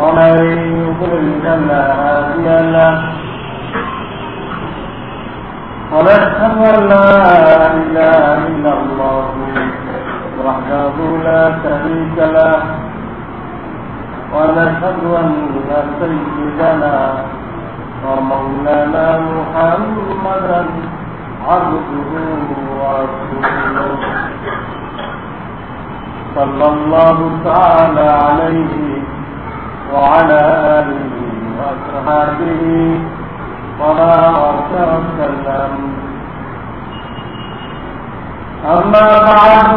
ومن يضلل فلا هادي له. ونشهد أن لا إله إلا الله وحده لا شريك له. أن سيدنا ومولانا محمدا عبده ورسوله. صلى الله تعالى عليه وعلى آله وأصحابه وبارك وسلم أما بعد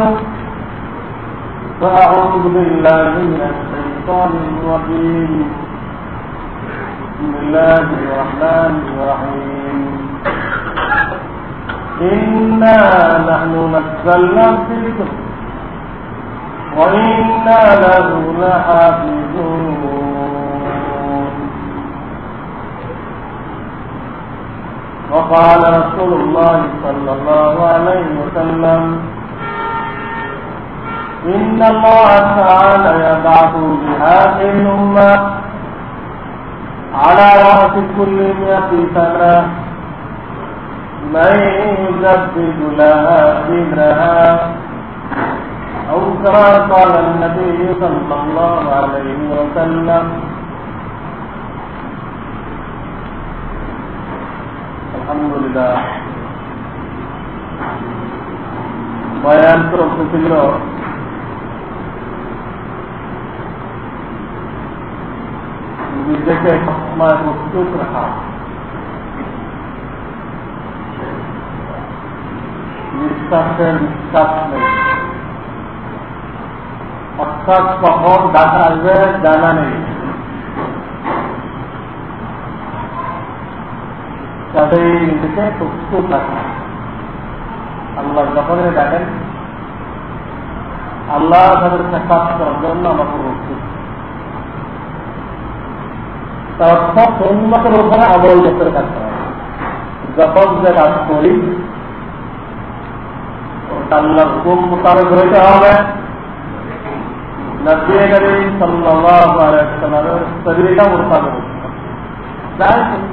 فأعوذ بالله من الشيطان الرجيم. بسم الله الرحمن الرحيم. إنا نحن نزلنا الذكر وإنا له لحافظون. وقال رسول الله صلى الله عليه وسلم إن الله تعالى يبعث بهذه الأمة على رأس كل مئة سنة من يجدد لها دينها أو كما قال النبي صلى الله عليه وسلم আলহামদুলিল্লাহ। বয়ান নিজেকে সবসময় প্রস্তুত রাখা। নিঃশ্বাসে নিঃশ্বাস নেই। অর্থাৎ কখন ডাকা আসবে জানা নেই। তাদের নিজেকে প্রস্তুত রাখা। আল্লাহ যখন ডাকেন, আল্লাহ তাদের সাক্ষাৎ করার জন্য আমাকে প্রস্তুত তার অর্থাৎ উপরে আমল করতে থাকতে হবে যখন যে কাজ করি, ওটা আল্লাহ হুকুম মোতাবেক হইতে হবে। তরিকা মোতাবেক।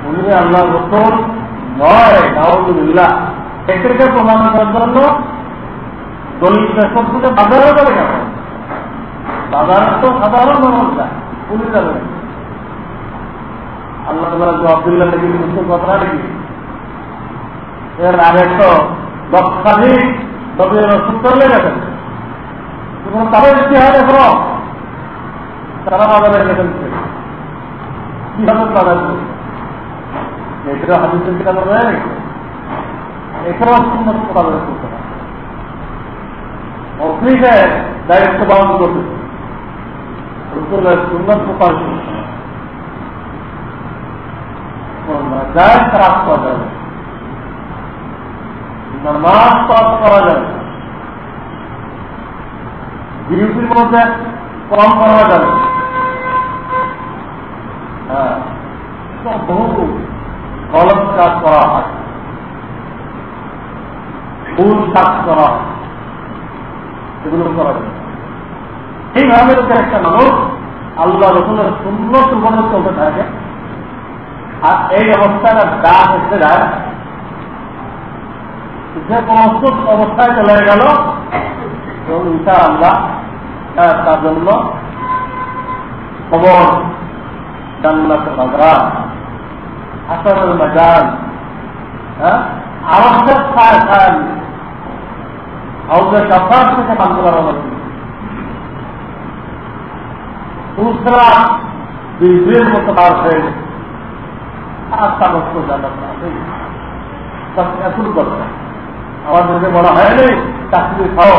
উনি আল্লাহ নতুন নয় নাউজুবিল্লাহ। এদেরকে প্রমাণ করার জন্য দলিল শব্দকে বাজারও করে কেন বাজার তো সাধারণ মানুষ না পুলিশ যাবে। আল্লাহ তোমার জবাব দিল্লা নাকি মুসলিম কথা নাকি এর আগে তো লক্ষাধিক নবী রসুল করলে গেছেন। তাদের ইতিহাস এখনও তারা বাজারে গেছেন। কীভাবে বাজার এটা হাদিসের কিতাব রয়ে এখানেও সুন্দর কথা বলে করতে হবে অগ্নিকে দায়িত্ব পালন করতে রসুলের সুন্দর প্রকাশ যায় খারাপ করা যাবে। নামাজ পাস করা কম করা যাবে। হ্যাঁ বহু। গলত কাজ করা হয়। ভুল কাজ করা হয়। এগুলো করা যায়। এইভাবে লোকের একটা মানুষ আল্লাহ রসুলের সুন্দর জীবনে চলতে থাকে। আর এই অবস্থাটা দাগ হচ্ছে যে প্রস্তুত অবস্থায় চলে গেল। এবং আল্লাহ তার জন্য খবর জান্নাত বাজার হাসানুল মেজান হ্যাঁ? আওয়াজটা খায় খায় হাউসের সবার থেকে পান করা হয়নি, চাকরি খাও,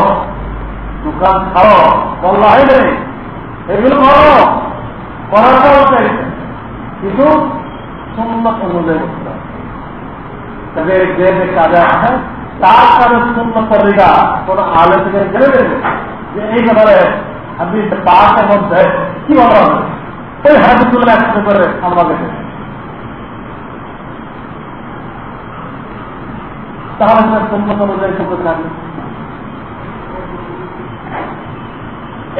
দোকান খাও, বলা হয়নি। এগুলো করো করার কিন্তু সুন্নত অনুযায়ী তাদের যে কাজে আছে তার কাজে সুন্নত তরিকা কোন আলে থেকে জেনে দেবে যে এই ব্যাপারে আপনি পাঁচের মধ্যে কি বলা হবে ওই হাদিসুল্লাহ একসাথে করে আমাকে তাহলে করতে থাকবে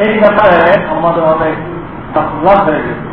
এই ব্যাপারে আমাদের অনেক হয়ে গেছে।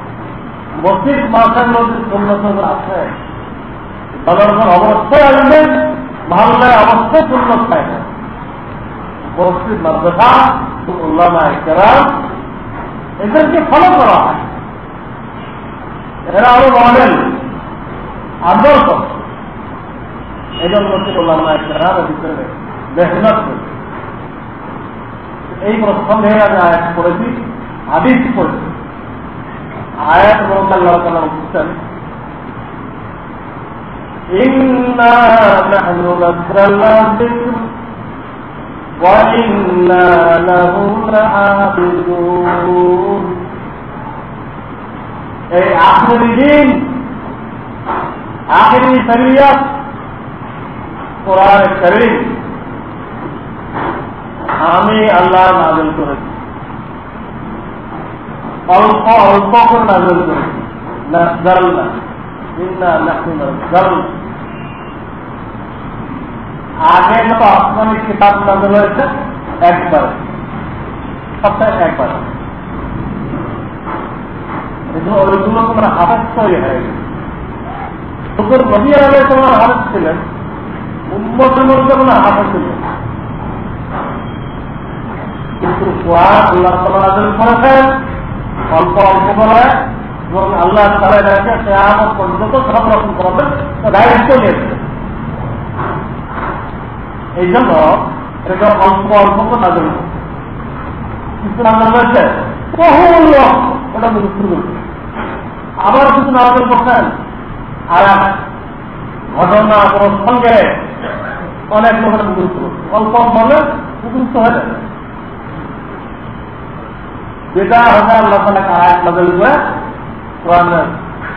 মসজিদ মাসের মধ্যে সুন্দর আছে। তাহলে অবশ্যই আসবেন ভাল্লায় অবশ্যই সুন্দর পাইবে। মসজিদ, মাদ্রাসা উল্লামা কেরাম এদেরকে ফলো করা হয়। এরা আরও মডেল আদর্শ। এই জন্য মসজিদ উল্লামা কেরাম ভিতরে মেহনত করছে। এই প্রসঙ্গে আমি আয়াত পড়েছি, হাদিস পড়েছি। আয়াত এবং আল্লাহ তালা উঠছেন এই আখেরি দিন আমি আল্লাহ নাজিল করেছি। অল্প অল্প করে নাজল আগে যত আসমানি কিতাব নাজল হয়েছে, একবার। সপ্তাহে একবার। ওইগুলো তোমার তৈরি হয়ে গেছে। তোমার ছিলেন। ছিলেন। কিন্তু করেছেন। অল্প অল্প করে এবং আল্লাহ তালা এটাকে কেয়ামত পর্যন্ত রকম করবেন দায়িত্ব নিয়েছে এই জন্য এটা অল্প অল্প করে নাজল কিছু নাজল রয়েছে, বহু লোক ওটা মুখস্থ করছে আবার কিছু নাজল করছেন আর ঘটনা প্রসঙ্গে অনেক লোকের করছে অল্প অল্প হলে মুখস্থ হয়ে যাবে যেটা হচ্ছে আল্লাহ তালা আয়াত নাজল করে কোরআন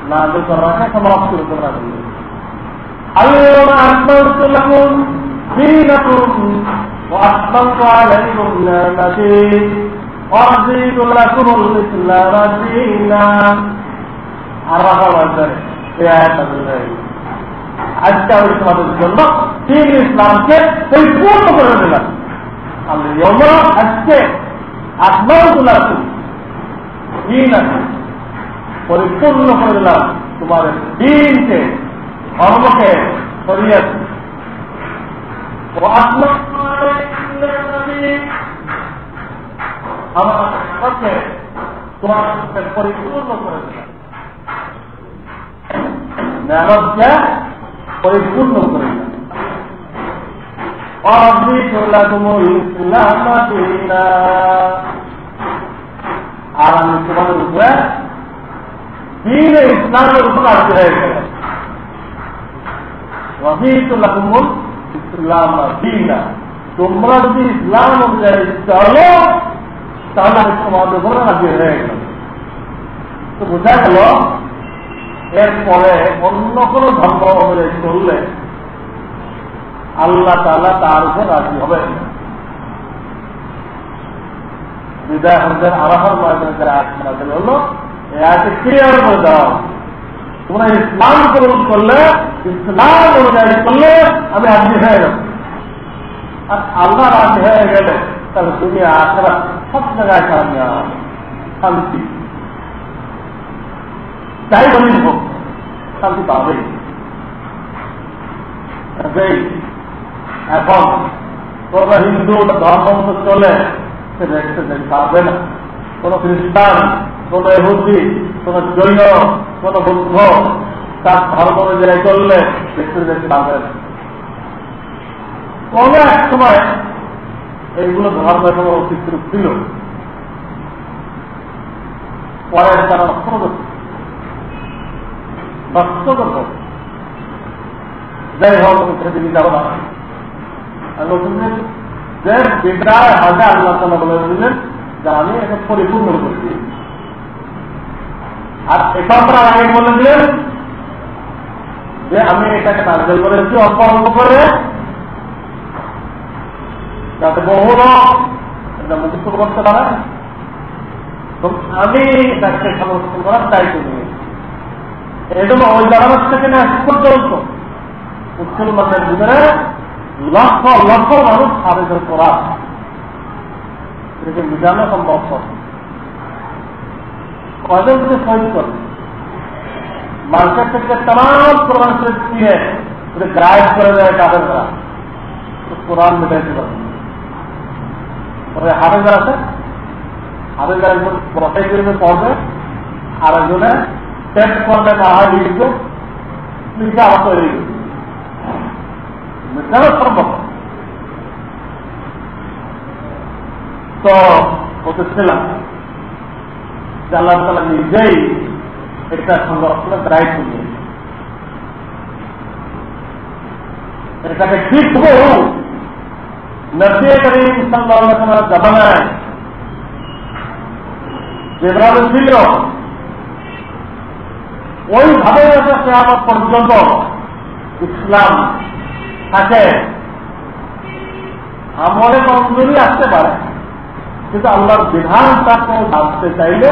নাজল করাকে সমাপ্ত করে নাজল করে اليوم أكملت لكم دينكم وأتممت عليكم نعمتي ورضيت لكم الإسلام دينا عرفها وأنزله في آيات الله আজকে আমি তোমাদের জন্য তিন ইসলামকে পরিপূর্ণ করে দিলাম আল্লাহ আজকে আপনার তোলা দিন আছে পরিপূর্ণ করে দিলাম তোমাদের দিনকে ধর্মকে আমাকে তোমার পরিপূর্ণ পরিপূর্ণ করে দিলাম আর আমি তোমাদের উপরে দিন ইসলামের উপর রাজি হয়ে ইসলাম তোমরা যদি ইসলাম অনুযায়ী চলো তাহলে আমি তোমাদের উপরে রাজি হয়ে গেল তো বোঝা গেল এরপরে অন্য কোন ধর্ম অনুযায়ী চললে আল্লাহ তালা তার উপর রাজি হবে। বিদায় আজ হলো। এ ক্লিয়ার করে দেওয়া তোমরা ইসলাম কবুল করলে, ইসলাম অনুযায়ী করলে আমি রাজি হয়ে যাব। আর আল্লাহ রাজি হয়ে গেলে তাহলে তুমি আসরা সব জায়গায় কামিয়াব শান্তি। চাই বলি হোক, শান্তি পাবে এখন তোমরা হিন্দু ধর্ম মতো চলে, সে দেখতে পারবে না। কোন খ্রিস্টান, কোন এহুদি কোন জৈন, কোন বুদ্ধ, তার ধর্ম অনুযায়ী চললে দেখতে দেখতে পারবে না। কোন এক সময় এইগুলো ধর্ম এবং অস্তিত্ব ছিল। পরে তারা নষ্ট করছে যাই হোক সেদিকে যাব না যে বিদ্রায় হাজা আল্লাহ তালা বলে দিলেন যে আমি এটা পরিপূর্ণ করছি আর এটা আপনারা আগে বলে দিলেন যে আমি এটাকে নাজল করেছি অল্প অল্প করে, যাতে বহু এটা মুক্ত করতে পারে। আমি এটাকে সমর্থন করার দায়িত্ব নিয়েছি। এই জন্য ওই জানানোর থেকে না পর্যন্ত মুসলমানদের ভিতরে লক্ষ লক্ষ মানুষ আবেদন করা। এটাকে বুঝানো সম্ভব কয়জন থেকে সহিত করে? মার্কেট থেকে তাম কোরআন শরীফ কিনে ওটা গ্রাইড করে দেয় কাদেররা কোরআন মেটাইতে পারে। তবে হাফেজার আছে। হাফেজার একজন বসাই করবে পড়বে আর একজনে টেস্ট করবে পাহাড় লিখবে লিখে আবার তৈরি করবে মেটানো সম্ভব তো বলতেছিলাম যে আল্লাহ তালা নিজেই এটা সংরক্ষণের দায়িত্ব নিয়ে এটাকে ঠিক হোক নবী করিম সাল্লাহ জামানায় যেভাবে ছিল ওইভাবে কেয়ামত পর্যন্ত ইসলাম থাকে। আমলে কমজোরি আসতে পারে। কিন্তু আল্লাহর বিধান তাকে জানতে চাইলে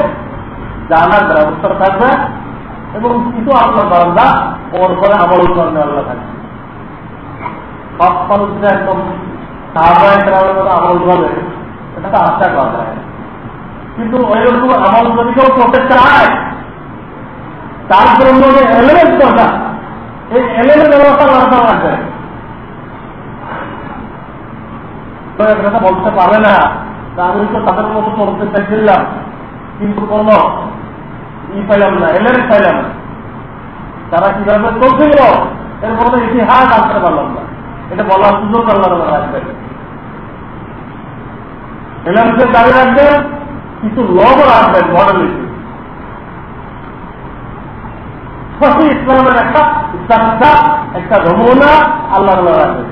জানার ব্যবস্থা থাকবে এবং কিছু আপনার বান্দা, ওর পরে আমল করবে আল্লাহ থাকবে। সব মানুষরা একদম আমল করবে, এটা তো আশা করা যায়। কিন্তু ওইরকম আমল যদি কেউ করতে চায়, তার জন্য যে এলিমেন্ট দরকার, এই এলিমেন্ট ব্যবস্থা ব্যবস্থা রাখবে এটা বলতে পারে না। আমি তো তাদের মতো করতে চাইছিলাম। কিন্তু কোন ই পাইলাম না, এলেন পাইলাম না। তারা কীভাবে চলছিল? এর কোনো ইতিহাস আনতে পারলাম না। এটা বলার সুযোগ আল্লাহ রাখবে এলামকে দাবি রাখবেন, কিছু লব রাখবেন মডেল ইসলামের একটা একটা নমুনা আল্লাহ রাখবেন।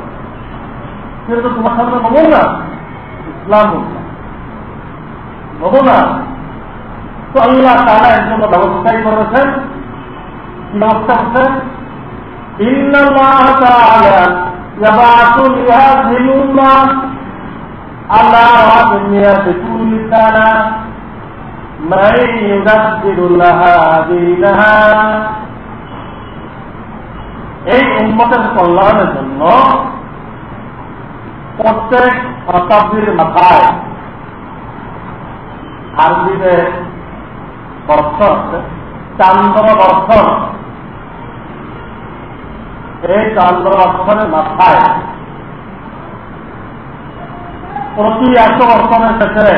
সেটা তো তোমার সামনে নবল না। ইসলাম নব না। তো আল্লাহ তারা এর জন্য ব্যবস্থাই করেছেন কি ব্যবস্থা করছেন। এই উন্মতের কল্যাণের জন্য প্রত্যেক শতাব্দীর মাথায় আরবিতে বর্ষ আছে, চান্দ্র বর্ষণ এই চান্দ্র বর্ষণের মাথায় প্রতি একশো বর্ষণের শেষে,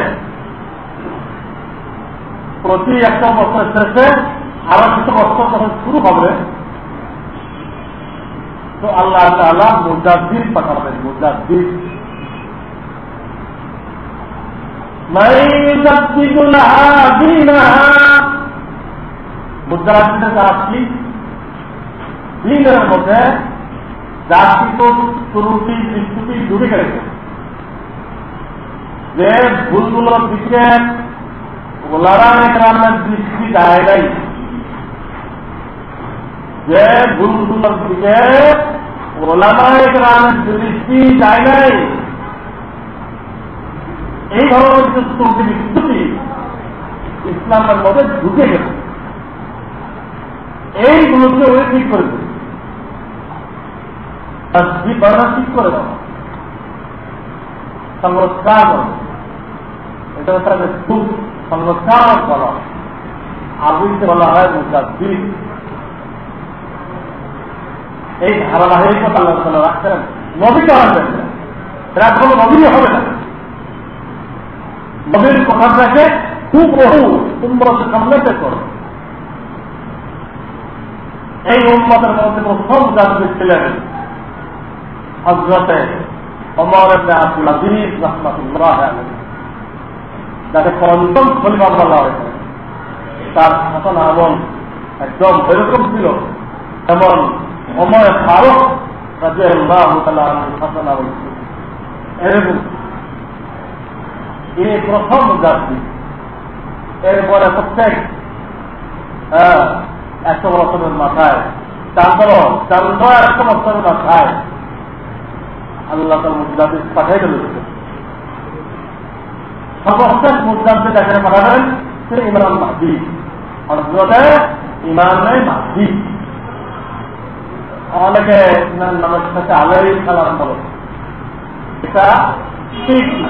প্রতি একশো বছরের শেষে আরও কিছু বছর যখন শুরু হবে, তো আল্লাহ তালা মুজাদ্দিদ পাঠাবেন, মুজাদ্দিদ। যে ভুলগুলোর দিকে ওলারামে গ্রামের দৃষ্টি যায় নাই যে ভুলগুলোর দিকে ওলামায় গ্রামের দৃষ্টি যায় নাই। এই ধরনের যে ত্রুটি বিস্তুতি ইসলামের মধ্যে ঢুকে গেছে। এইগুলোকে ওই ঠিক করে দেবে। ঠিক করে দেওয়া এটা হয় এই ধারাবাহিকতা আল্লাহ রাখছেন। নবীকে আনবেন না এরা কোনো নবীই হবে না। নবীর কথাটাকে খুব বহু তোমরা সামলাতে করো এই উন্মতের মধ্যে প্রথম জাতি ছিলেন হজরতে অমর আব্দুল আজিজ যাকে পঞ্চম খলিফা বলা হয়েছে তার শাসন আমল একদম এরকম ছিল যেমন অমর ফারুক শাসন আমল এরকম ইনি প্রথম জাতি। এরপরে প্রত্যেক একশো বছরের মাথায়। চান্দ্র চান্দ্র একশো বছরের মাথায়। আল্লাহ তার মুজাদের পাঠাই গেল সর্বশেষ মুজাদে যাকে পাঠাবেন সে ইমরান মাহদি। হজরতে ইমানে মাহদি। অনেকে নামের সাথে আলাই সালাম বলে। এটা ঠিক না।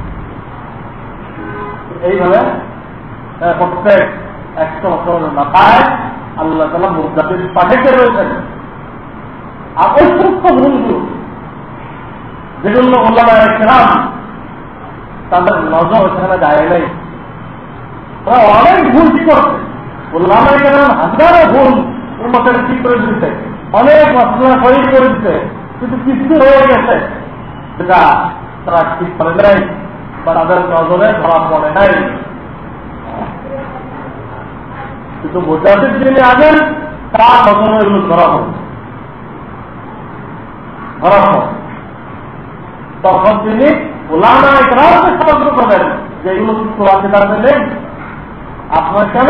এইভাবে প্রত্যেক একশো বছরের মাথায় আল্লাহ তালা পাঠাইতে রয়েছেন। সমস্ত ভুলগুলো যেগুলো তাদের নজর যায় নাই। ওরা অনেক ভুল কি করছে? ওল্লামা একরাম হাজারো ভুল উন্মতের ঠিক করে দিচ্ছে অনেক মশলা করে দিচ্ছে কিন্তু কিছু হয়ে গেছে। সেটা তারা ঠিক করে নাই। বা তাদের নজরে ধরা পড়ে নাই। কিন্তু মোজাদের যিনি আছেন, তার নজরে এগুলো ধরা পড়ে। তখন তিনি করবেন যে, এগুলো আপনার কেন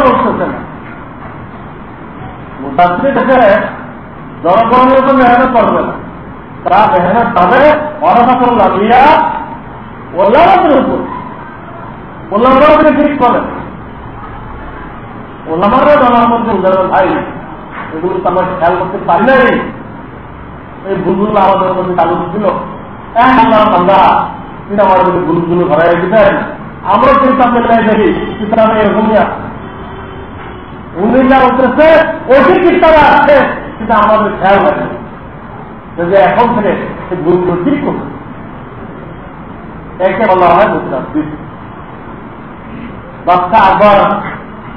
মুসাফির দেখে জনগণের মেহনত তারা মেহনত পাবে অনসাফল লাভিয়া ওলামাদের উপর ওলামাদের ঠিক করেন ওলামারা জানার মধ্যে উদাহরণ, ভাই, এগুলো তো আমরা খেয়াল করতে পারি নাই। এই ভুলগুলো আমাদের মধ্যে চালু ছিল। আমরা তিনি আমাদের মধ্যে ভুলগুলো ধরাই দিতেন আমরা কিন্তু আপনার দেখি ইসলামে এরকম উনি যা বলতেছে ওটি কিতাবে আছে কিন্তু আমাদের খেয়াল রাখে যদি এখন থেকে সেই ভুলগুলো ঠিক করবে একে বলা হয় মুসলাম বাচ্চা আবার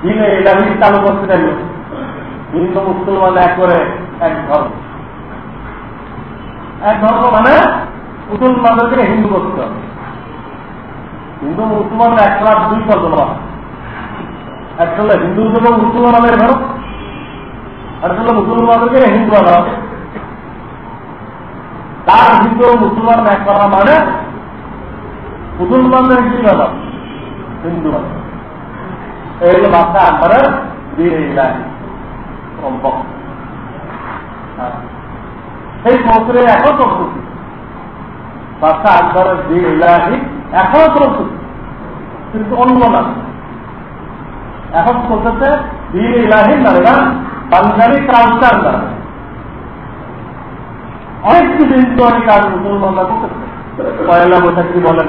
দিনে ইলাহি চালু করতে চাইল হিন্দু মুসলমান এক করে এক ধর্ম এক ধর্ম মানে মুসলমানদেরকে হিন্দু করতে হবে হিন্দু মুসলমান এক লাখ দুই কল্পনা একটা হলো হিন্দু এবং মুসলমান আমাদের ধরো আর হলো মুসলমানদেরকে হিন্দু আনা তার হিন্দু মুসলমান এক করা মানে মুসলমানদের কি ব্যাপার হিন্দু এই হলো আকবরের দিন ইলাহি সম্পর্ক সেই বছরে এখন প্রস্তুতি বাচ্চা আকবরের দিন ইলাহি এখনও প্রস্তুতি কিন্তু অন্য না। এখন চলতেছে দিন ইলাহি না না বাঙালি কালচার অনেক কিছু কাজ মুসলমানরা করতেছে। পয়লা বৈশাখী বলেন।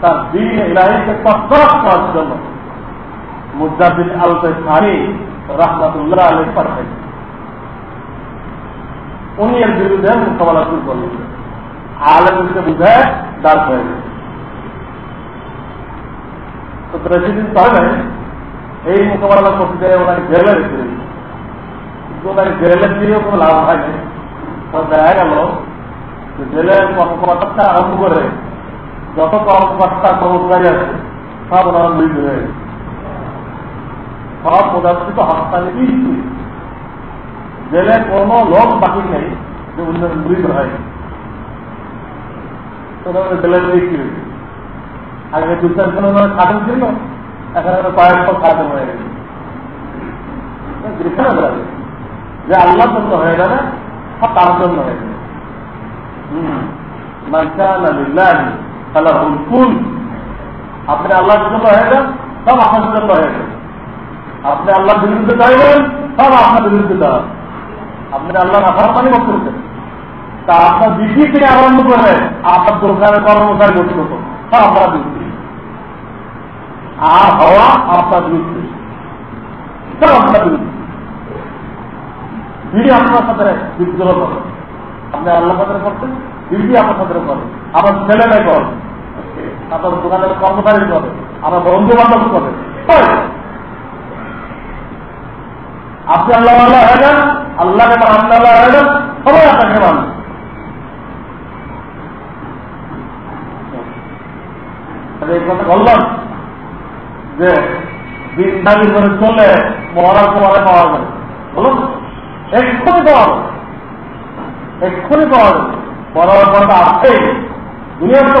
তার দিন ইলাহিকে তৎপরত করার জন্য মুজাদ্দিন আলতে সানি রহমতুল্লাহ আলী পাঠাই উনি এর বিরুদ্ধে মোকাবেলা শুরু করলেন। আলমকে বুঝায় দাঁড় হয়ে গেছে তো প্রেসিডেন্ট তাহলে এই মোকাবেলা করতে যায় ওনাকে জেলে রেখে কিন্তু ওনাকে জেলে দিয়েও কোনো লাভ হয়নি। দেখা গেল জেলের কর্মকর্তা আরম্ভ করে যত কর্মকর্তা কর্মচারী আছে, সব ওনারা মৃত হয়ে গেছে। সব প্রদর্শিত হস্তালে কিন্তু জেলে কোন লোক বাকি নেই, যে উন্নয়ন মৃত হয়। আগে দু চারজন খাদম ছিল, এখন কয়েকশো খাদম হয়ে গেছে। যে আল্লাহ জন্য হয়ে যাবে, সব তার জন্য হয়ে যাবে। আপনি আল্লাহর জন্য হয়ে যান, সব আপনার জন্য হয়ে যাবে। আপনি আল্লাহর বিরুদ্ধে চাইবেন সব আপনার বিরুদ্ধে যাবেন আপনি আল্লাহ আসার পানি করতেছেন তা আপনার বিধি থেকে আরম্ভ করে আপনার দোকানের কর্মচারী গঠিত সব আপনার বিরুদ্ধে। আর হওয়া আপনার বিরুদ্ধে। সব আপনার বিরুদ্ধে। বিড়ি আপনার সাথে বিদ্রোহ করে আপনি আল্লাহ সাথে করছেন বিড়ি আপনার সাথে করে আমার ছেলে মেয়ে করে আপনার দোকানের কর্মচারী করে আমার বন্ধু বান্ধব করে আপনি আল্লাহ আল্লাহ হয়ে যান আল্লাহকে আল্লাহ আল্লাহ হয়ে যান, সবাই আপনাকে মানুষ কথা বললাম যে করে মহারাজ যাবে বলুন এক্ষুনি পাওয়া যাবে এক্ষুনি পাওয়া যাবে পড়ার দুনিয়ার তো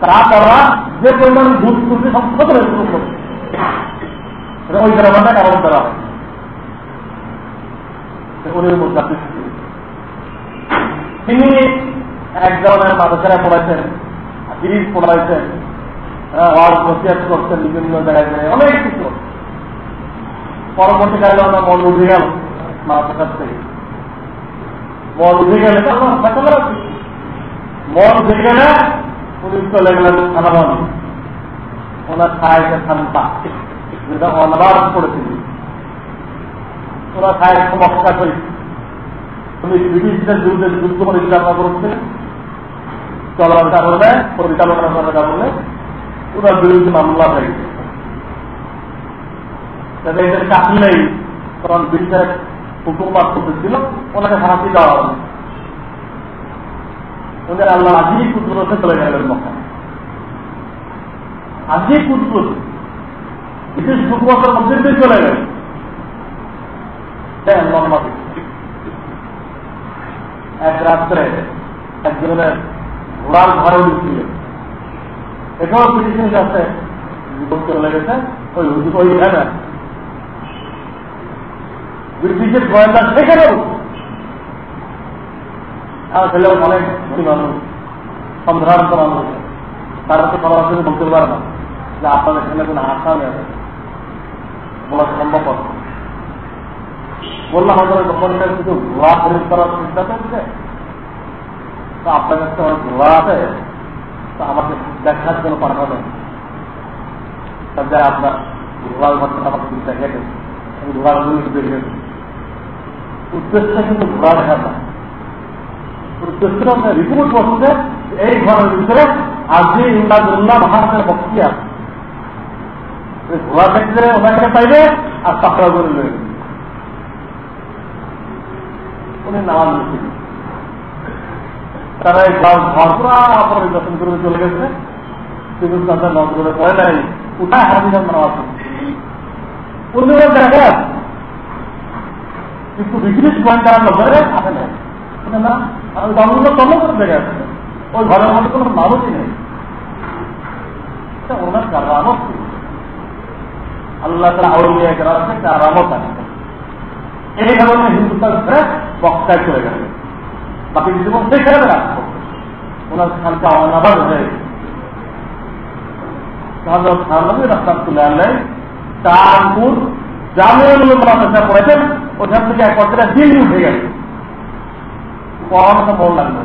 মুদাব্দী তারা যে পরিমাণ দুধ তুলছে সব কত ওই গ্রামাটা কারণ করা হয়। তিনি এক ধরনের মাদ্রাসায় পড়াইছেন ব্রিজ পড়াইছেন ওয়ার্ড করছেন বিভিন্ন জায়গায় অনেক কিছু। পরবর্তীকালে আমরা মন উঠে গেল মাদ্রাসার থেকে। মন উঠে গেলে মন উঠে গেলে উনি চলে গেলেন খানাবান ওনার সাহেবের খানপা যেটা করেছিল। ওরা সাহেব সমস্যা করেছে উনি ব্রিটিশদের বিরুদ্ধে যুদ্ধ পরিচালনা চলমান কারণে পরিচালনা করার কারণে ওনার বিরুদ্ধে মামলা হয়ে গেছে। এদের চাকরি নেই তখন ব্রিটিশের হুকুমাত করতেছিল। ওনাকে ফাঁসি দেওয়া হবে ওদের আল্লাহ আজই কুদ্রতে চলে গেলেন মক্কা আজই কুদ্রত ব্রিটিশ হুকুমতের মধ্যে দিয়ে চলে গেল এক রাত্রে একজনের ঘোড়ার ঘরে ঢুকছিল এটাও ব্রিটিশের কাছে চলে গেছে, ওই ওই এখানে ব্রিটিশের গোয়েন্দা সেখানে আমার ছেলে অনেক ধনী মানুষ? সম্ভ্রান্ত মানুষ। তারা তো বলতে পারে না। যে আপনাদের এখানে কোনো আশা নেই। বলা সম্ভব বললাম আমাদের দোকানটা শুধু ঘোড়া খরিদ করার চিন্তা করছে। তো আপনার কাছে অনেক ঘোড়া আছে। তো আমাকে দেখার জন্য পাঠাবেন। আপনার ঘোড়ার দেখে আমি ঘোড়ার উদ্দেশ্যটা কিন্তু ঘোড়া দেখা উদ্দেশ্যটা রিপোর্ট করছে এই ঘরের ভিতরে আজকে ইমদাদুল্লাহ মহাসের বক্তি আছে। ঘোড়া দেখতে ওনাকে পাইবে আর পাকড়া করে লয়ে উনি নামাজ তারা এই ঘর ঘর পুরা পরিদর্শন করে চলে গেছে। কিন্তু তাদের নজরে পড়ে নাই। উঠায় হাজির নামাজ উনি দেখা কিন্তু ব্রিটিশ গোয়েন্দারা নজরে আসে নাই। না আমি দমগুলো তন্ন করে দেখে আসছে ওই ঘরের মধ্যে কোনো মানুষই নেই। ওনার কারামত আল্লাহ এই কারণে হিন্দুস্তান বক্তায় চলে বাকি জীবন ওনার খানটা অনাবাদ হয়ে খানবী রাস্তার তুলে আনলেন। কানপুর জামিউল মাদ্রাসা ওখান থেকে এক বছরে দিল্লি উঠে গেছে পড়ানোটা মন লাগবে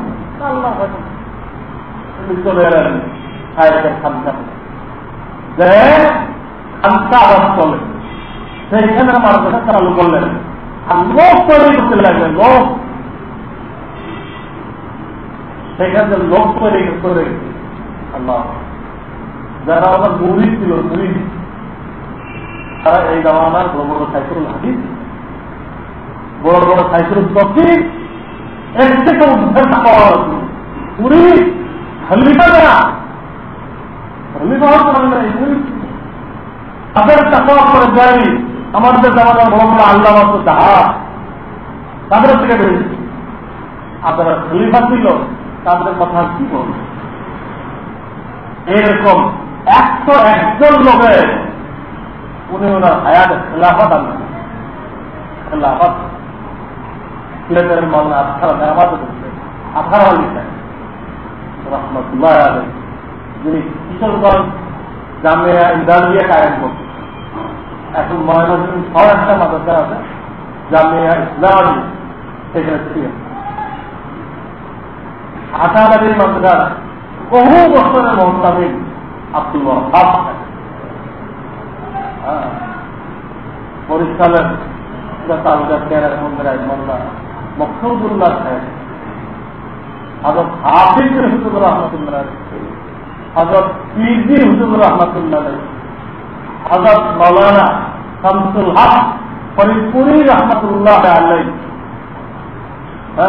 চলে এলেন সাহেবের খানটা যে খানটা আবাস চলে সেইখানে মাদ্রাসা চালু করলেন। আর লোক তৈরি করতে লাগলেন লোক সেখানে লোক তৈরি করে আল্লাহ। যারা আমার মুড়ি ছিল মুড়ি তারা এই জামানার বড় বড় সাইকেল হাদিস বড় বড় সাইকেল চকি এর থেকে উদ্ধার পাওয়া পুরী খলিফা না খলিফা তাদের টাকা করে যাই আমাদের জামানার বড় আল্লাহ মতো জাহাজ তাদের থেকে বেরিয়েছে আপনারা খলিফা ছিল তাদের কথা কি বলবে এরকম একশো একজন লোকের উনি ওনার হায়াত খেলাফত আনলেন সিলেটের মামলা আঠারো মেরামাত আঠারো লিখেন যিনি কিশোরগঞ্জ জামিয়া কায়েম করছে এখন ছয় একটা মাদ্রাসা আছে, জামিয়া ইসলামী, সেখানে মাদ্রাসা বহু বছরের মহতামিন আব্দুল ওয়াহাব বরিশালের তালুকার মন্দির মোল্লা হজরত হজরত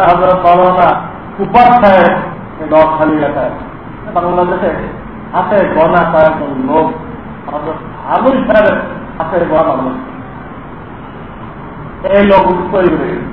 হজরত হজরত নখালি এলাকায় বাংলাদেশে হাতে গনা কয়েকজন লোক আমাদের ভালোই সাহেবের হাতে গনা মানুষ এই লোক তৈরি করে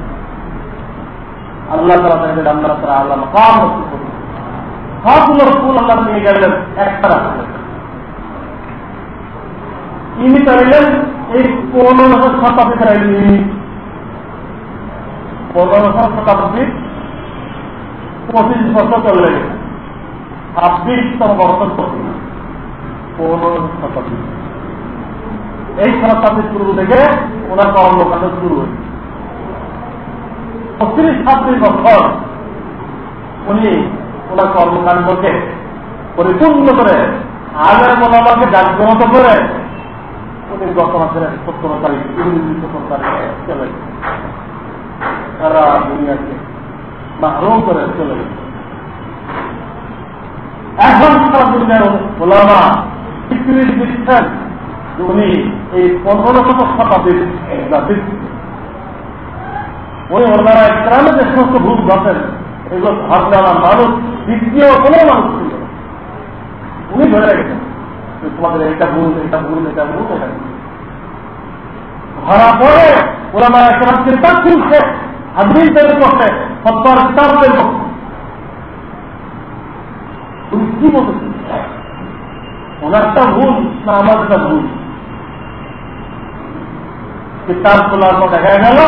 এই পঁচিশ বছর চলে বছর এই শতাব্দীর শুরু থেকে ওনার কর্মকাণ্ড শুরু হয়েছে। পঁচিশ ছাব্বিশ বছর উনি ওনার কর্মকাণ্ডকে পরিপূর্ণ করে আগের মোলামাকে জাগ্রত করে উনি গত মাসের সত্তর তারিখ সতেরো তারিখে চলে দুনিয়াকে মাহরুম করে চলে এখন সারা দুনিয়ার ওলামা উনি এই পনেরো শত শতাব্দীর উনি ওনারা গ্রামে যে সমস্ত ভুল ঘটেন এগুলো দেওয়া মানুষ, দ্বিতীয় কোনো মানুষ ছিল উনি ধরে রেখেছেন তোমাদের এটা ভুল এটা ভুল এটা ভুল এটা ধরা পড়ে ওরা মারা একটা চিন্তা খুলছে তৈরি করছে সত্তর কিতাব তৈরি করছে উনি কি বলতেছেন ওনারটা ভুল না আমারটা ভুল? কিতাব খোলার পর দেখা গেল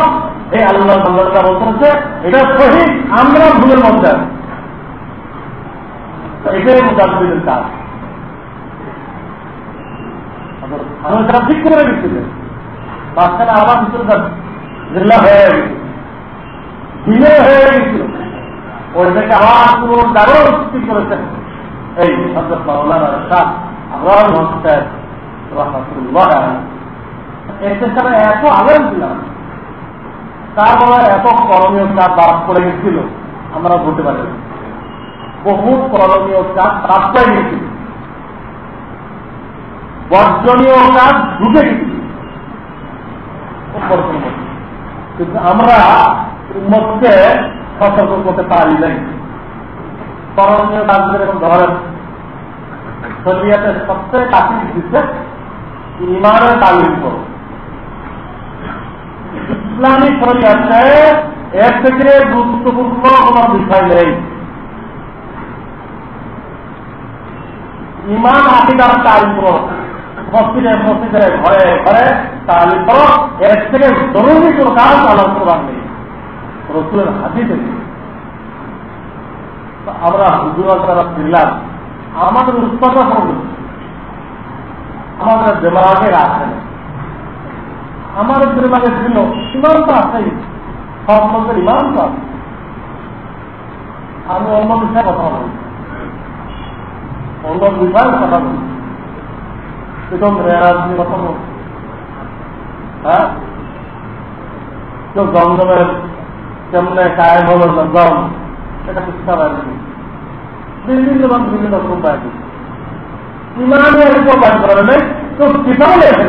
এই আল্লাহ আল্লাহটা বলতেছে এটা সহি আমরা ভুলের মধ্যে মাঝখানে আবার ছিলাম তারপরে এত করণীয় কাজ বাদ পড়ে গেছিল, আমরা বলতে পারি বহুত করণীয় কাজ বাদ পড়ে গেছিল। বর্জনীয় কাজ ঢুকে কিন্তু আমরা উন্মতকে সতর্ক করতে পারি নাই। করণীয় কাজগুলো এরকম ধরেন শরীয়তে সবচেয়ে কাছে দিচ্ছে ইমানের তালিম করো। ইসলামী শরীয়তে এর থেকে গুরুত্বপূর্ণ কোন বিষয় নেই। ইমান আকিদার তালিম, মসজিদে মসজিদে ঘরে ঘরে তালিম করো এর থেকে জরুরি কোন কাজ আলাপ করার নেই। রসুলের হাদিস আমরা হুজুরা ফিরলাম, আমাদের উৎপাদন আমাদের দেমাগে আছে আমাদের দেমাগে ছিল ইমান আছেই সব লোকের ইমান আছে। আমি অন্য বিষয়ে কথা বলি অন্য বিষয়ে কথা বলি রেয়াজ নিয়ে কথা বলি হ্যাঁ? কেউ জমজমের কেমনে কায়েম হলো জম এটা শিক্ষা পারি বিভিন্ন মানুষ বিভিন্ন রকম পাই ইমানের উপর বাদ করা নেই কিতাব লেখে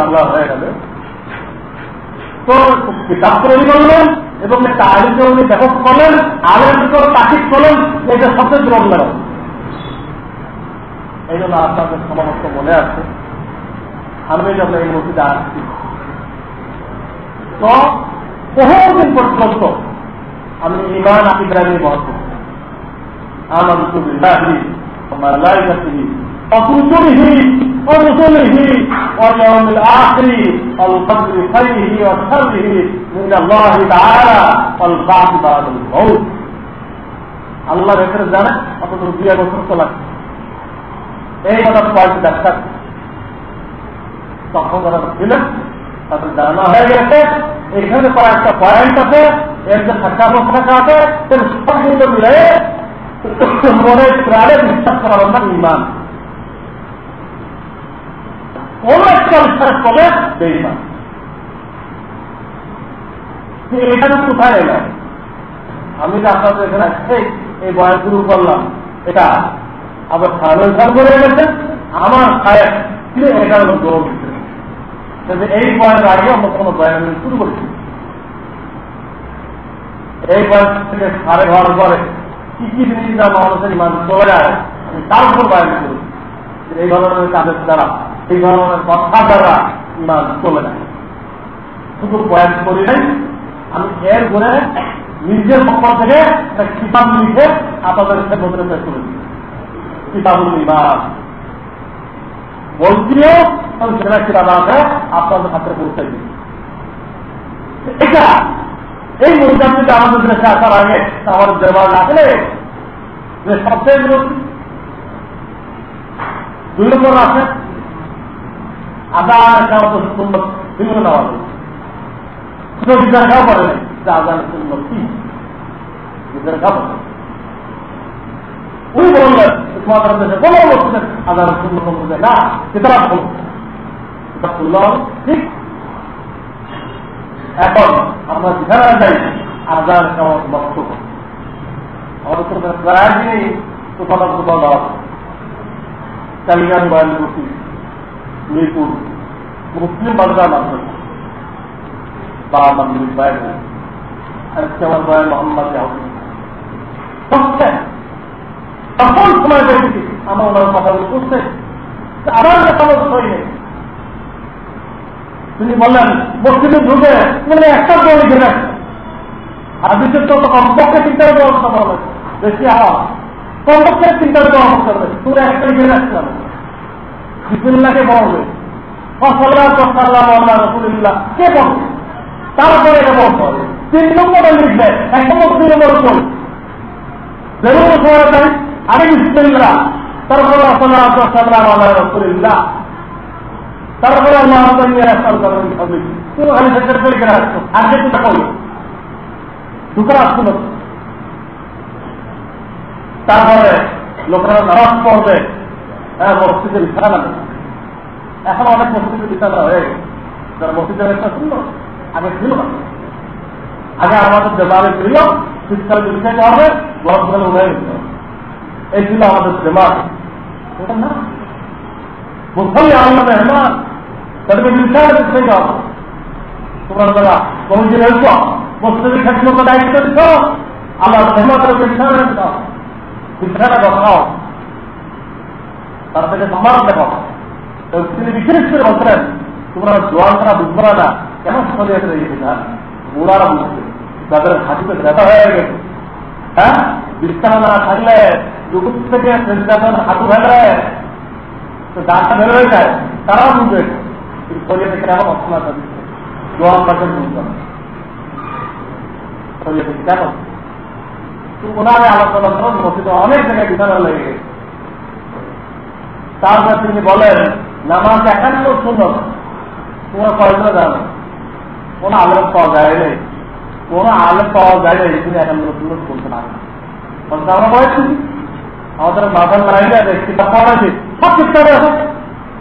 বাংলা হয়ে তো কিতাব তৈরি করলেন এবং একটা উনি করলেন আলের ভিতর করলেন এটা সবচেয়ে এই জন্য আপনাদের মনে আছে। আমি যখন এই মসজিদে আসছি, তো বহুদিন পর্যন্ত আমি ইমান আমার বহন আমার وكتبه ورسله واليوم الآخر والقدر خيره وشره من الله تعالى والبعث بعد الموت আল্লাহ ভেতরে জানে অত দুই বছর তো লাগছে এই কথা পয়েন্ট দেখা তখন যারা ছিলেন তাদের জানানো হয়ে গেছে এখানে কয়েকটা পয়েন্ট আছে এর যে থাকা থাকা আছে সবগুলো মিলে মনে প্রাণে বিশ্বাস করার না ইমান কোন একটা বিশ্বাস করবে বেইমান এখানে কোথায় এলাম আমি যে আপনাদের এখানে আসছি, এই বয়স শুরু করলাম। এটা আবার খালের খাল করে গেছে আমার খায়ের এটা হলো দৌড় এই বয়স আগে আমরা কোনো বয়ান শুরু করেছি এই বয়স থেকে সাড়ে ঘর পরে কি কি জিনিস মানুষের ইমান চলে যায় তার উপর বয়ান করি। এই ধরনের কাজের দ্বারা এই ধরনের কথা দ্বারা ইমান চলে যায় শুধু বয়ান করি নাই, আমি এর ঘুরে নিজের পক্ষ থেকে একটা কিতাব লিখে আপনাদের খেদমতে পেশ করে দিই। কিতাবুল ইমান। বলছিও সেটা কিতাব আছে, আপনাদের হাতে পৌঁছে দিই। এটা, এই মহিলাটিতে আমাদের দেশে আসার আগে আমাদের দেওয়া রাখলে যে সবচেয়ে দুই নম্বর আছে আদান সুন্দর বিভিন্ন নেওয়া শুধু বিচার খাওয়া পড়ে নাই যে আদান সুন্দর কি? বিচার খাওয়া উনি বললেন তোমাদের দেশে কোনো বলছিলেন আদান সুন্দর সম্পর্কে না আমরা যেখানে যাই কেমন বক্তব্য তো মিরপুর। মুসলিম বাজার মাধ্যমে বা মন্দির আমার বয়ান মোহাম্মদ তখন সময় পেয়েছি আমার ওনার কথাগুলো করছে আবার সমস্যা হয়নি তিনি বললেন, মসজিদে ঢুকে মানে একটা দৌড়ে ঘিরে বিশেষ তো কমপক্ষে তিনটার ব্যবস্থা করা বেশি আওয়াজ কমপক্ষে তিনটার ব্যবস্থা তুমি একটা ঘিরে বিসুল্লাহকে বলবে ফসল্লাহ ফসল্লাহ আল্লাহ রসুল্লাহ কে বলবে তারপরে এটা বলতে হবে। তিন নম্বরে লিখবে এক নম্বর দুই নম্বর চল বেরোনো সময় তাই আরে বিসুল্লাহ তারপরে ফসল্লাহ ফসল্লাহ আল্লাহ রসুল্লাহ তারপরে আল্লাহ খালি তারপরে লোকেরা নামাজ পড়বে। হ্যাঁ মসজিদে বিছানা এখন অনেক মসজিদে বিছানা হয়ে গেছে। যারা মসজিদের একটা শুনলো, আগে ছিল না। আগে আমাদের দেবালে ছিল, শীতকালে বিছাইতে হবে গরমকালে উঠে গেছিল এই ছিল আমাদের দেমাগ না। মুসল্লি আল্লাহ মেহমান তাদেরকে বিশাল সেই দাও তোমরা তারা কমিটি রয়েছ মসজিদের খেসমতো দায়িত্ব দিত আল্লাহ সহমতের বিছানা দাও বিছানা দেখাও। তার থেকে সম্মান দেখাও তিনি বিশেষ করে বলছিলেন, তোমরা জোয়ান ছাড়া বুঝব না কেন আসে এই বিধান বুড়ারা বুঝছে তাদের হাঁটুতে ব্যথা হয়ে গেছে। হ্যাঁ বিছানা না থাকলে দুপুর থেকে হাঁটু ভেঙে তো দাঁতটা বের হয়ে যায়, তারাও বুঝবে শরীরে থেকে এখন অক্ষমতা দিচ্ছে দোয়া পাশের ওনারে আলোচনা অনেক জায়গায় বিধান লেগে গেছে। তারপর তিনি বলেন, নামাজ একান্ন শূন্য তোমরা কয়জন জানো? কোন আলোক পাওয়া যায় নেই। কোন আলোক পাওয়া যায় নেই তিনি একান্ন শূন্য বলতে না। আমরা বলেছি আমাদের মাথার লাইনে কিতাব পড়াইছে সব কিতাবে আছে।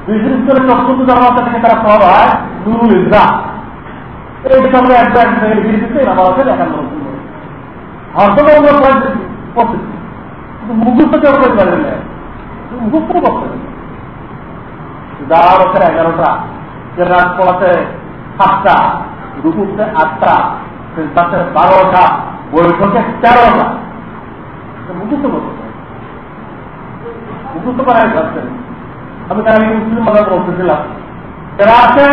বিশেষ করে চক্ষু জন্মাতা থেকে তারা পড় হয় নুরুল ইসরা এই কিতাবে একটা এক জায়গায় ফিরে দিতে আমাদের একান্ন শূন্য হয়তো আমরা পড়তেছি কিন্তু মুখস্থ কেউ করতে পারেন মুখস্থ করতে যারা বছর, এগারোটা। রাত পড়াতে সাতটা রুকুতে আটটা তাতে বারোটা, বৈঠকে তেরোটা। মুখস্থ করতে মুখস্থ করাই যাচ্ছে আমি তার আগে মুসলিম মজা বলতেছিলাম। এরা আছে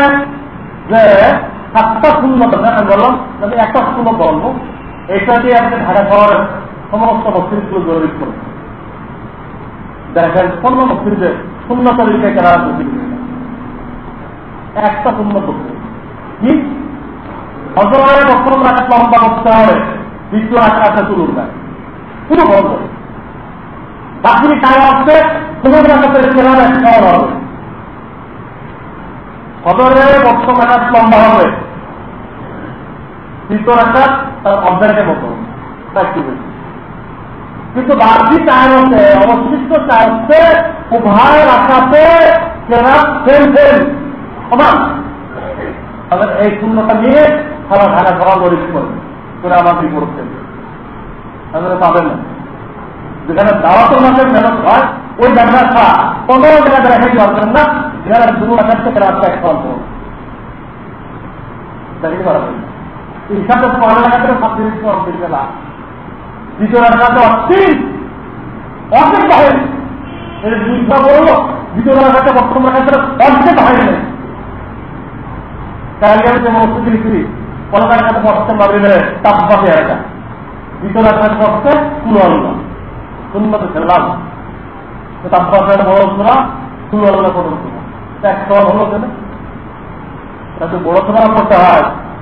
যে সাতটা শূন্য আমি বললাম আমি একটা শূন্য বলব। এটা দিয়ে আপনি ঢাকা শহরের সমস্ত মসজিদগুলো জরুরি করবে। দেখেন কোন মসজিদে শূন্য তরিকায় কেনা মসজিদ একটা শূন্য করতে কি? হজরের প্রথম রাখা লম্বা করতে হবে। দ্বিতীয় রাখা তুলুন না পুরো বন্ধ বাকি টাকা আসছে তোমার রাখাতে চেহারা খাওয়া হবে। হজরের প্রথম রাখা লম্বা হবে। দ্বিতীয় রাখা তার অর্ধেকের মতো কিন্তু বাকি চায় হচ্ছে অবশিষ্ট চায় হচ্ছে উভয় রাখাতে সেম সমান এই শূন্যতা নিয়ে সারা ঢাকা সভা গরিব করবে করে আমার বিপরীত তাদের পাবেন না। যেখানে দাওয়াতের মাঝে মেহনত হয়, ওই ব্যবসা কোনো জায়গায় রেখে পারবেন না যেখানে দু হাজার থেকে রাস্তা এক দ্বিতীয় অস্থির। অর্ধেক এর বলল, দ্বিতীয় অর্ধেক বাহিনী তাহলে আমি যে মসজিদ লিখি পলাকার কাছে বসতে পারবে তাপ পাবে একটা দ্বিতীয় রাস্তাতে বসতে কুলো আলুনা সুন্নত খেলাম তাপ পাবে একটা বড় সুরা কুলো আলুনা করুন এক সব হলো কেন তাতে বড় সুরা করতে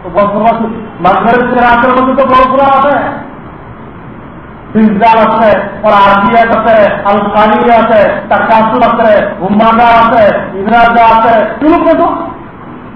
তো বড় সুরা মাঝখানে রাতের মধ্যে তো বড় সুরা আছে। আছে আছে আছে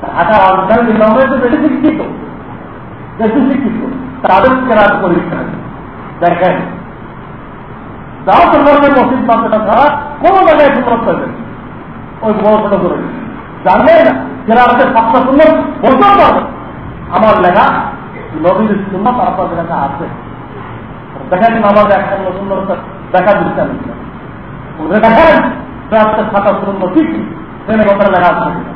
তো বেশি শিক্ষিত। বেশি শিক্ষিত। পরীক্ষা দেখেন। যাও তোমাকে মসজিদ মাত্রা ছাড়া জায়গায় সুন্দর করবেন ওই বড় করে। জানবে না কেরাতে সাতটা সুন্দর বলতেও পারবে আমার লেখা নবীর সুন্দর তারপর লেখা আছে। দেখেন আমাদের একটা নতুন দেখা দিচ্ছে আমি দেখেন রাস্তা খাতা সুরন্দ ঠিক ট্রেনে কথা লেখা আছে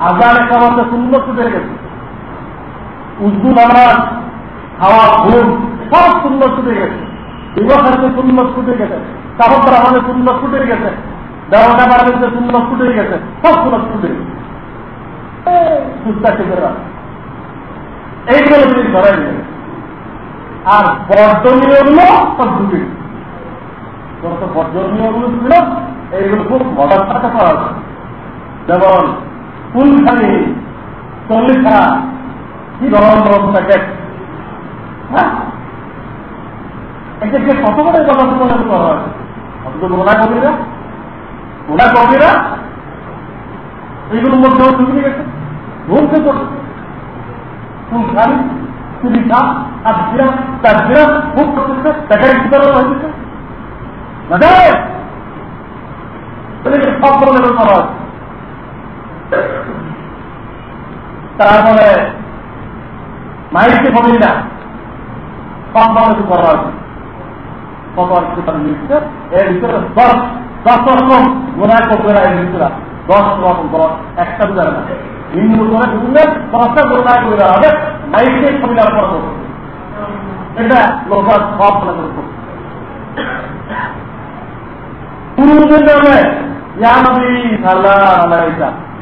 আজান কামাতে সুন্দর ছুটে গেছে। উর্দু নামাজ, খাওয়া, ঘুম, সব সুন্দর ছুটে গেছে। বিবাহের সুন্দর ছুটে গেছে তারপর আমাদের সুন্দর ছুটে গেছে দেওয়াটা বাড়িতে সুন্দর ছুটে গেছে, সব সুন্দর ছুটে গেছে এইগুলো তিনি ধরেন আর বর্জনীয়গুলো সব ঢুকে যত বর্জনীয়গুলো ছিল এইগুলো খুব মজার সাথে করা যেমন ফুলখানি চল্লিশা কি গরম গরম প্যাকেট? হ্যাঁ? একে কত করে গবেষণা করা হয়? অথচ গোনা কবিরা। গোনা কবিরা? এইগুলোর মধ্যেও ঢুকে গেছে ঘুমতে করছে ফুলখানি চল্লিশা আর জিরা তার জিরা খুব করতেছে, প্যাকেট ভিতরে হয়েছে? সব ধরনের করা তারপরে মাইকে বলি না ধরনের করা আছে কত লিখছে? এর ভিতরে দশ দশ রকম গোনায় করবে এর ভিতরে দশ রকম করা একটা বুঝাবে না। হিন্দু করে বুঝলে, দশটা গোনায় করে দেওয়া হবে, মাইকে কবিতার পর এটা লোকাল সব করে পুরুষদের নামে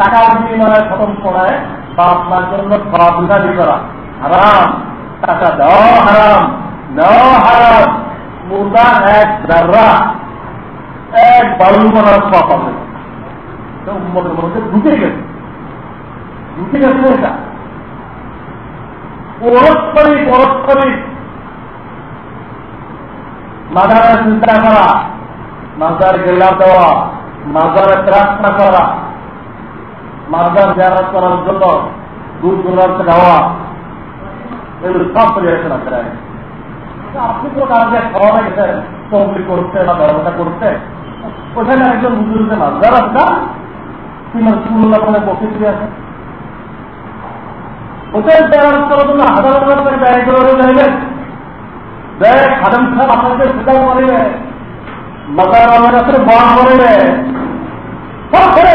টাকার বিনিময়ে খতম করে আপনার জন্য সব রেসানি করা হারাম, টাকা দেওয়া হারাম নেওয়া হারাম, মুর্দা এক দাররা, এক বালু করার পাবে উম্মতের মধ্যে ঢুকে গেছে। ঢুকে গেছে এটা। পরস্পরিক পরস্পরিক মাদারের চিন্তা করা, মাজার গেলা দেওয়া মাজারে প্রার্থনা করা। মাজার জারাত করার জন্য দূর দূরান্ত যাওয়া। এগুলো সব পরিবেশনা করে আপনি তো কাজে খাওয়া গেছেন তবলি করতে বা ব্যবসা করতে ওখানে একজন বুজুর্গের মাঝদার একটা তিনার চুল্লা করে বসে আছে ওটাই প্যারাস করার জন্য হাজার হাজার করে ব্যয় করে যাইবেন ব্যয় খাদেম সাহেব আপনাকে সেটাও করে মাতার আমার কাছে বড় করে সব করে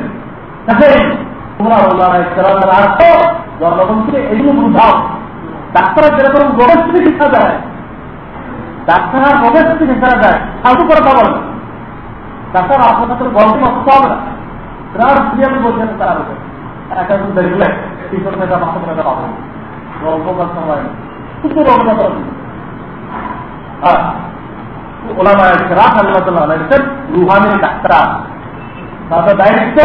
ডাক্তার যেরকম রোগের চিকিৎসা দেয় ডাক্তার রোগের চিকিৎসা দেয়, ফালতু করে পাবো না। ডাক্তার আপনার কাছে গল্প নষ্ট হবে না। বিরাট সিরিয়াল বলছেন তারা বলছে। একটা দিন দেখলে তিনশো টাকা পাঁচশো টাকা পাবো গল্প করতে হয় শুধু রোগটা করে হ্যাঁ ওলামায় রাত আল্লাহ আলাইছেন রুহানি ডাক্তার। তাদের দায়িত্ব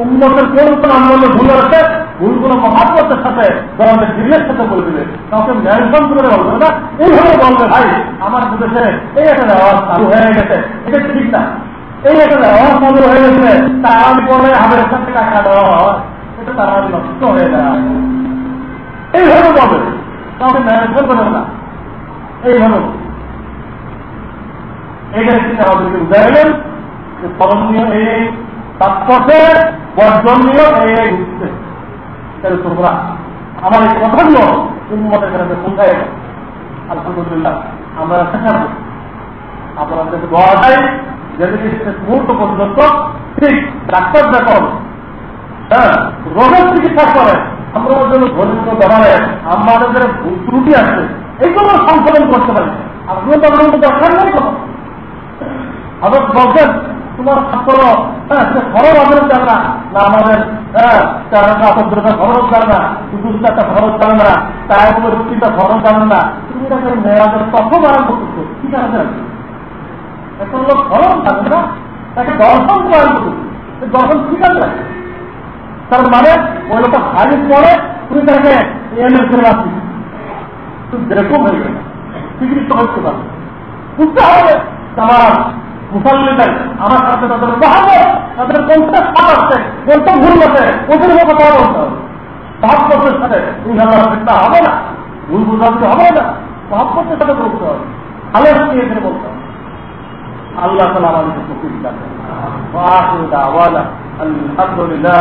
উন্নতের কোন কোন আন্দোলনে ভুল আছে, ভুলগুলো মহাত্মতের সাথে আমাদের দিনের সাথে বলে দিবে কাউকে ন্যায়সম করে বলবে না এইভাবে বলবে ভাই, আমার দেশে এই একটা আওয়াজ চালু হয়ে গেছে। এটা ঠিক না? এই একটা আওয়াজ চালু হয়ে গেছে তা আমি পরে হামের সাথে টাকা দেওয়া হয়। এটা তারা নষ্ট হয়ে যায়। এইভাবে বলবে কাউকে ন্যায়সম করবে না। এইভাবে। এখানে তিনি আমাদেরকে গেলেন যে করণীয় এই তাৎপর্যে বর্জনীয় এই উঠছে তোমরা আমার এই কথাগুলো উন্মতের কাছে পৌঁছায় আলহামদুলিল্লাহ, আমরা শেখাবো আপনাদের দোয়া চাই যেদিকে শেষ মুহূর্ত পর্যন্ত ঠিক ডাক্তার দেখুন হ্যাঁ রোগের চিকিৎসা করে। আমরা জন্য ঘনিষ্ঠ দাঁড়ালে আমাদের ত্রুটি আছে, এইগুলো সংশোধন করতে পারি। আপনিও তো আমাদের দরকার নেই কোনো আবার বলছেন, তোমার ছাত্র হ্যাঁ সে খরচ আমাদের চান না। না আমাদের হ্যাঁ অপদ্রতা খরচ জান না। দুটো খরচ জান না। তার মানে ওই লোকটা হারিস পরে তুমি তাকে এমএল করে বুঝতে হবে। আমার মুসল্লিদের আমার সাথে তাদের মহাবত তাদের কোনটা খাপ আছে কোনটা ভুল আছে ওদের মতো কথা বলতে হবে। মহাব্বতের সাথে ইনশাল্লাহ হবে না, ভুল বুঝাতে হবে না মহাব্বতের সাথে বলতে হবে। ভালো নিয়ে এখানে বলতে হবে। আল্লাহ তালা আমাদেরকে তফিক দেন আলহামদুলিল্লাহ